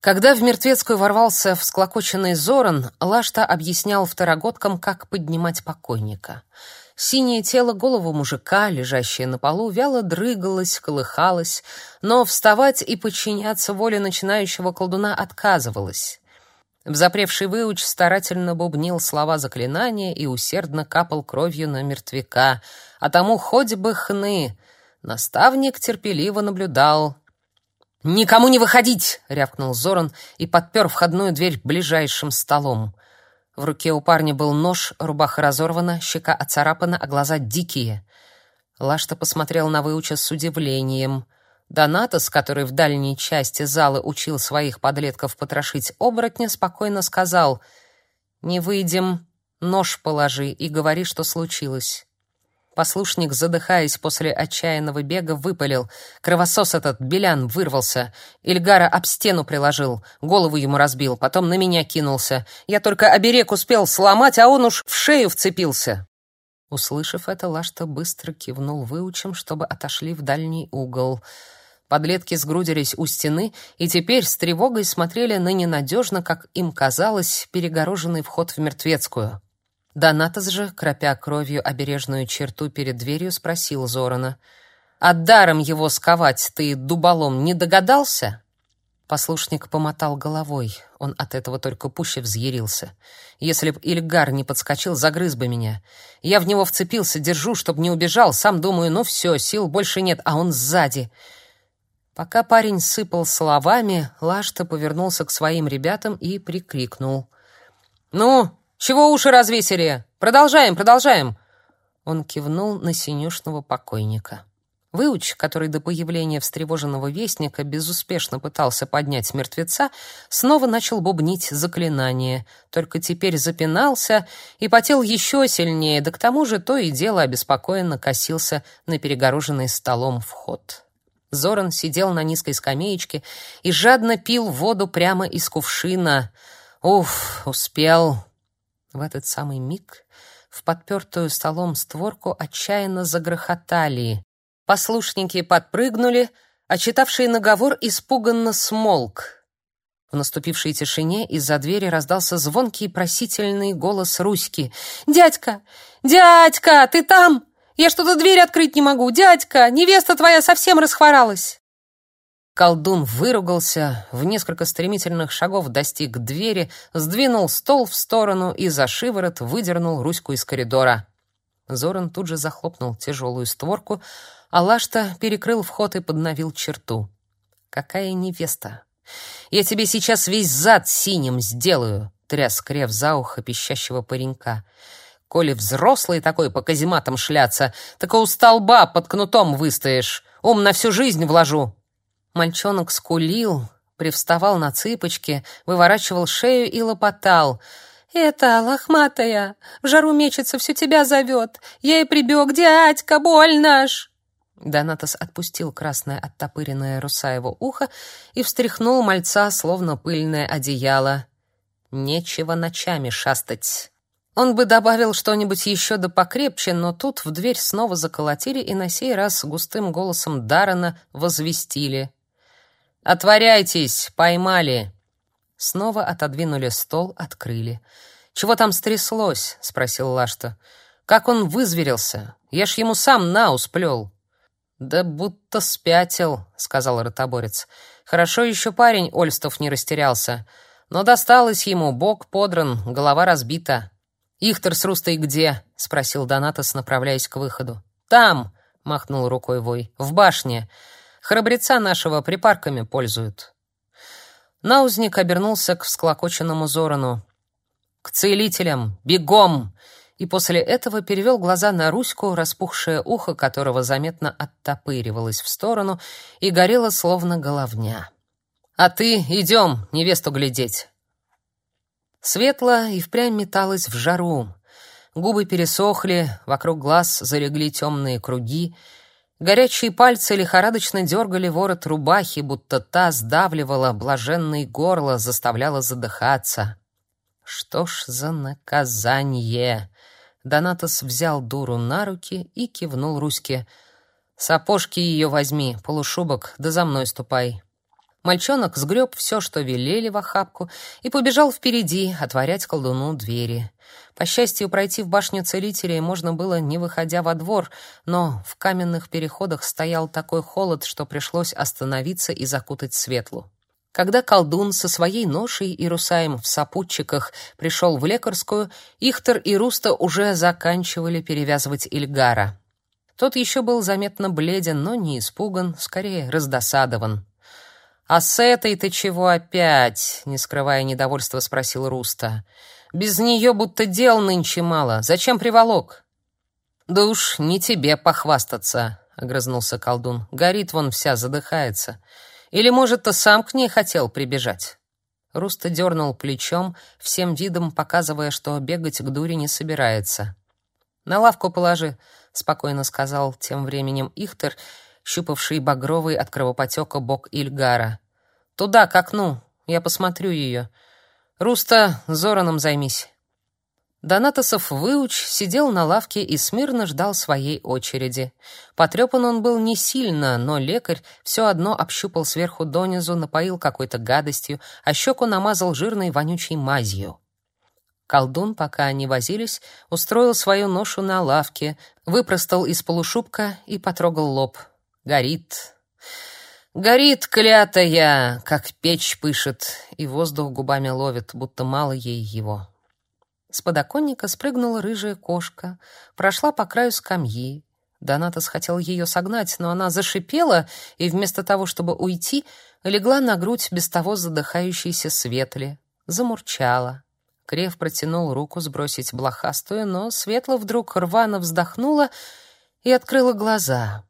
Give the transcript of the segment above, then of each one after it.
Когда в мертвецкую ворвался всклокоченный Зоран, Лашта объяснял второгодкам, как поднимать покойника. Синее тело голову мужика, лежащее на полу, вяло дрыгалось, колыхалось, но вставать и подчиняться воле начинающего колдуна отказывалось. Взапревший выуч старательно бубнил слова заклинания и усердно капал кровью на мертвяка, а тому хоть бы хны. Наставник терпеливо наблюдал, «Никому не выходить!» — рявкнул Зоран и подпер входную дверь ближайшим столом. В руке у парня был нож, рубаха разорвана, щека оцарапана, а глаза дикие. Лашта посмотрел на выуча с удивлением. Донатос, который в дальней части зала учил своих подлетков потрошить оборотня, спокойно сказал «Не выйдем, нож положи и говори, что случилось». Послушник, задыхаясь после отчаянного бега, выпалил. Кровосос этот, Белян, вырвался. Ильгара об стену приложил, голову ему разбил, потом на меня кинулся. Я только оберег успел сломать, а он уж в шею вцепился. Услышав это, Лашта быстро кивнул выучим, чтобы отошли в дальний угол. Подлетки сгрудились у стены и теперь с тревогой смотрели на ненадежно, как им казалось, перегороженный вход в мертвецкую. Донатос же, кропя кровью обережную черту перед дверью, спросил Зорана: "А даром его сковать ты дуболом не догадался?" Послушник помотал головой. Он от этого только пуще взъярился. Если б Ильгар не подскочил, загрыз бы меня. Я в него вцепился, держу, чтоб не убежал. Сам думаю, ну все, сил больше нет, а он сзади. Пока парень сыпал словами, Лашта повернулся к своим ребятам и прикрикнул: "Ну, чего уши развесили? Продолжаем, продолжаем!» Он кивнул на синюшного покойника. Выуч, который до появления встревоженного вестника безуспешно пытался поднять мертвеца, снова начал бубнить заклинание, только теперь запинался и потел еще сильнее, да к тому же то и дело обеспокоенно косился на перегороженный столом вход. Зоран сидел на низкой скамеечке и жадно пил воду прямо из кувшина. Уф, успел, в этот самый миг в подпертую столом створку отчаянно загрохотали. Послушники подпрыгнули, а читавший наговор испуганно смолк. В наступившей тишине из-за двери раздался звонкий просительный голос Руськи. «Дядька! Дядька! Ты там? Я что-то дверь открыть не могу! Дядька! Невеста твоя совсем расхворалась!» Колдун выругался, в несколько стремительных шагов достиг двери, сдвинул стол в сторону и за шиворот выдернул Руську из коридора. Зоран тут же захлопнул тяжелую створку, а Лашта перекрыл вход и подновил черту. «Какая невеста! Я тебе сейчас весь зад синим сделаю!» — тряс крев за ухо пищащего паренька. «Коли взрослый такой по казематам шляться, так у столба под кнутом выстоишь. Ум на всю жизнь вложу!» Мальчонок скулил, привставал на цыпочки, выворачивал шею и лопотал. «Это, лохматая, в жару мечется, все тебя зовет. Я и прибег, дядька, больно ж!» Донатос отпустил красное оттопыренное Русаево ухо и встряхнул мальца, словно пыльное одеяло. «Нечего ночами шастать». Он бы добавил что-нибудь еще да покрепче, но тут в дверь снова заколотили и на сей раз густым голосом Дарана возвестили. «Отворяйтесь! Поймали!» Снова отодвинули стол, открыли. «Чего там стряслось?» — спросил Лашта. «Как он вызверился? Я ж ему сам на усплел». «Да будто спятил», — сказал ротоборец. «Хорошо еще парень Ольстов не растерялся. Но досталось ему, бок подран, голова разбита». «Ихтер с Рустой где?» — спросил Донатос, направляясь к выходу. «Там!» — махнул рукой Вой. «В башне. Храбреца нашего припарками пользуют. Наузник обернулся к всклокоченному Зорану. «К целителям! Бегом!» И после этого перевел глаза на Руську, распухшее ухо которого заметно оттопыривалось в сторону и горело словно головня. «А ты идем невесту глядеть!» Светло и впрямь металась в жару. Губы пересохли, вокруг глаз залегли темные круги, Горячие пальцы лихорадочно дергали ворот рубахи, будто та сдавливала блаженное горло, заставляла задыхаться. Что ж за наказание? Донатос взял дуру на руки и кивнул Руське. Сапожки ее возьми, полушубок, да за мной ступай. Мальчонок сгреб все, что велели в охапку, и побежал впереди отворять колдуну двери. По счастью, пройти в башню целителей можно было, не выходя во двор, но в каменных переходах стоял такой холод, что пришлось остановиться и закутать светлу. Когда колдун со своей ношей и русаем в сапутчиках пришел в лекарскую, Ихтер и Руста уже заканчивали перевязывать Ильгара. Тот еще был заметно бледен, но не испуган, скорее раздосадован. «А с этой-то чего опять?» — не скрывая недовольства, спросил Руста. «Без нее будто дел нынче мало. Зачем приволок?» «Да уж не тебе похвастаться», — огрызнулся колдун. «Горит вон вся, задыхается. Или, может, ты сам к ней хотел прибежать?» Руста дернул плечом, всем видом показывая, что бегать к дуре не собирается. «На лавку положи», — спокойно сказал тем временем Ихтер, — щупавший багровый от кровопотека бок Ильгара. «Туда, к окну. Я посмотрю ее. Руста, Зораном займись». Донатосов выуч сидел на лавке и смирно ждал своей очереди. Потрепан он был не сильно, но лекарь все одно общупал сверху донизу, напоил какой-то гадостью, а щеку намазал жирной вонючей мазью. Колдун, пока они возились, устроил свою ношу на лавке, выпростал из полушубка и потрогал лоб. Горит. Горит, клятая, как печь пышет, и воздух губами ловит, будто мало ей его. С подоконника спрыгнула рыжая кошка, прошла по краю скамьи. Донатос хотел ее согнать, но она зашипела и вместо того, чтобы уйти, легла на грудь без того задыхающейся Светли, замурчала. Крев протянул руку сбросить блохастую, но Светла вдруг рвано вздохнула и открыла глаза.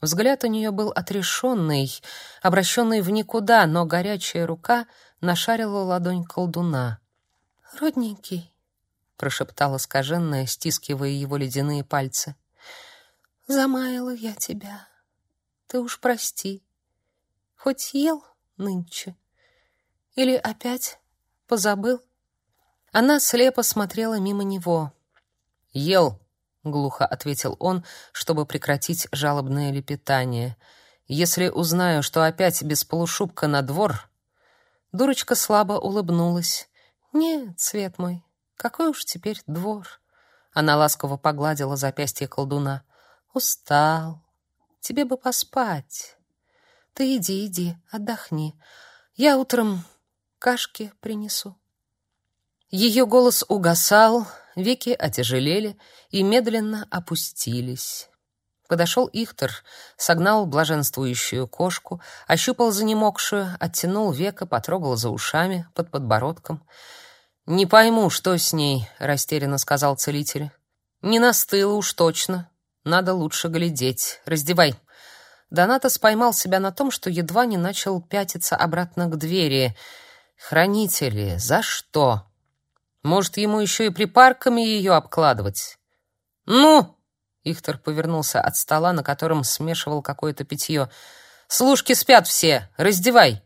Взгляд у нее был отрешенный, обращенный в никуда, но горячая рука нашарила ладонь колдуна. «Родненький», — прошептала скаженная, стискивая его ледяные пальцы, — «замаяла я тебя. Ты уж прости. Хоть ел нынче? Или опять позабыл?» Она слепо смотрела мимо него. «Ел», глухо ответил он, чтобы прекратить жалобное лепетание. Если узнаю, что опять без полушубка на двор, дурочка слабо улыбнулась. Нет, цвет мой, какой уж теперь двор. Она ласково погладила запястье колдуна. Устал. Тебе бы поспать. Ты иди, иди, отдохни. Я утром кашки принесу. Ее голос угасал, веки отяжелели и медленно опустились. Подошел Ихтер, согнал блаженствующую кошку, ощупал занемогшую, оттянул века, потрогал за ушами, под подбородком. «Не пойму, что с ней», — растерянно сказал целитель. «Не настыла уж точно. Надо лучше глядеть. Раздевай». Донатос поймал себя на том, что едва не начал пятиться обратно к двери. «Хранители, за что?» Может, ему еще и припарками ее обкладывать? Ну, Ихтер повернулся от стола, на котором смешивал какое-то питье. Служки спят все, раздевай.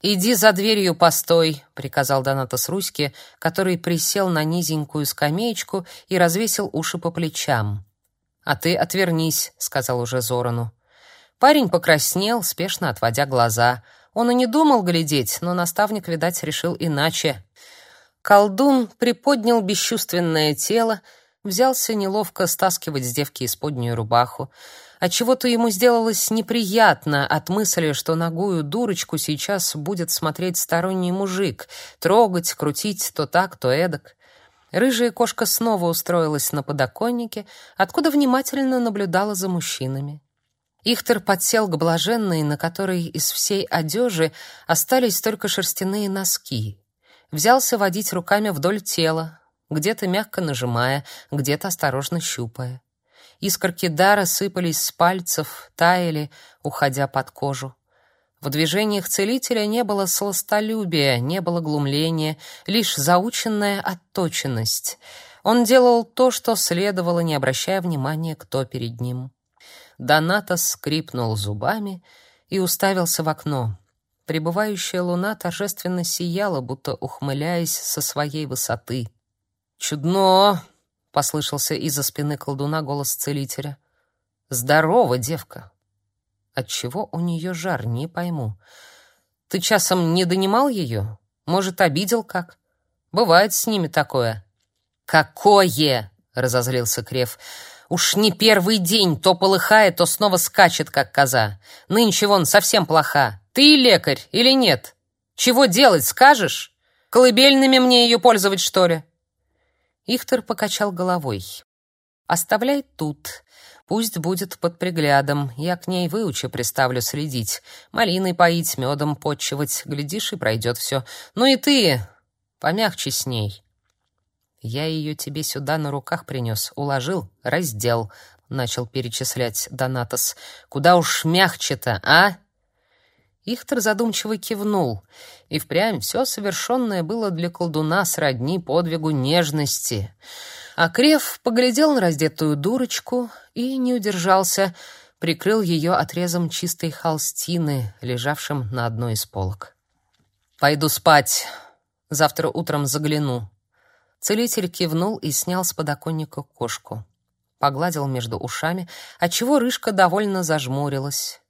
Иди за дверью постой, приказал Донатос Руське, который присел на низенькую скамеечку и развесил уши по плечам. А ты отвернись, сказал уже Зорану. Парень покраснел, спешно отводя глаза. Он и не думал глядеть, но наставник, видать, решил иначе. Колдун приподнял бесчувственное тело, взялся неловко стаскивать с девки исподнюю рубаху. Отчего-то ему сделалось неприятно от мысли, что ногую дурочку сейчас будет смотреть сторонний мужик, трогать, крутить то так, то эдак. Рыжая кошка снова устроилась на подоконнике, откуда внимательно наблюдала за мужчинами. Ихтер подсел к блаженной, на которой из всей одежи остались только шерстяные носки взялся водить руками вдоль тела, где-то мягко нажимая, где-то осторожно щупая. Искорки дара сыпались с пальцев, таяли, уходя под кожу. В движениях целителя не было сластолюбия, не было глумления, лишь заученная отточенность. Он делал то, что следовало, не обращая внимания, кто перед ним. Доната скрипнул зубами и уставился в окно. Прибывающая луна торжественно сияла, будто ухмыляясь со своей высоты. «Чудно!» — послышался из-за спины колдуна голос целителя. «Здорово, девка!» Отчего у нее жар, не пойму. Ты часом не донимал ее? Может, обидел как? Бывает с ними такое. Какое? разозлился Крев. Уж не первый день то полыхает, то снова скачет, как коза. Нынче вон совсем плоха. Ты лекарь или нет? Чего делать, скажешь? Колыбельными мне ее пользовать, что ли? Ихтер покачал головой. Оставляй тут. Пусть будет под приглядом. Я к ней выучу, приставлю следить. Малиной поить, медом подчивать. Глядишь, и пройдет все. Ну и ты, помягче с ней. Я ее тебе сюда на руках принес, уложил, раздел, начал перечислять Донатос. Куда уж мягче-то, а? Ихтер задумчиво кивнул, и впрямь все совершенное было для колдуна сродни подвигу нежности. А Крев поглядел на раздетую дурочку и не удержался, прикрыл ее отрезом чистой холстины, лежавшим на одной из полок. «Пойду спать. Завтра утром загляну», Целитель кивнул и снял с подоконника кошку. Погладил между ушами, отчего рыжка довольно зажмурилась.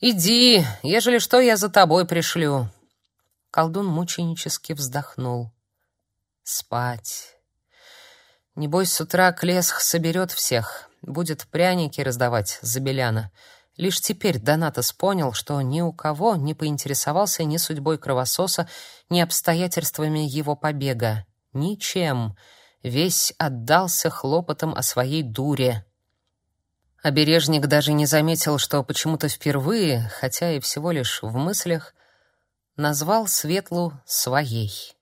«Иди, ежели что, я за тобой пришлю». Колдун мученически вздохнул. «Спать. Небось, с утра Клесх соберет всех, будет пряники раздавать за Беляна». Лишь теперь Донатос понял, что ни у кого не поинтересовался ни судьбой кровососа, ни обстоятельствами его побега. Ничем. Весь отдался хлопотам о своей дуре. Обережник даже не заметил, что почему-то впервые, хотя и всего лишь в мыслях, назвал Светлу своей.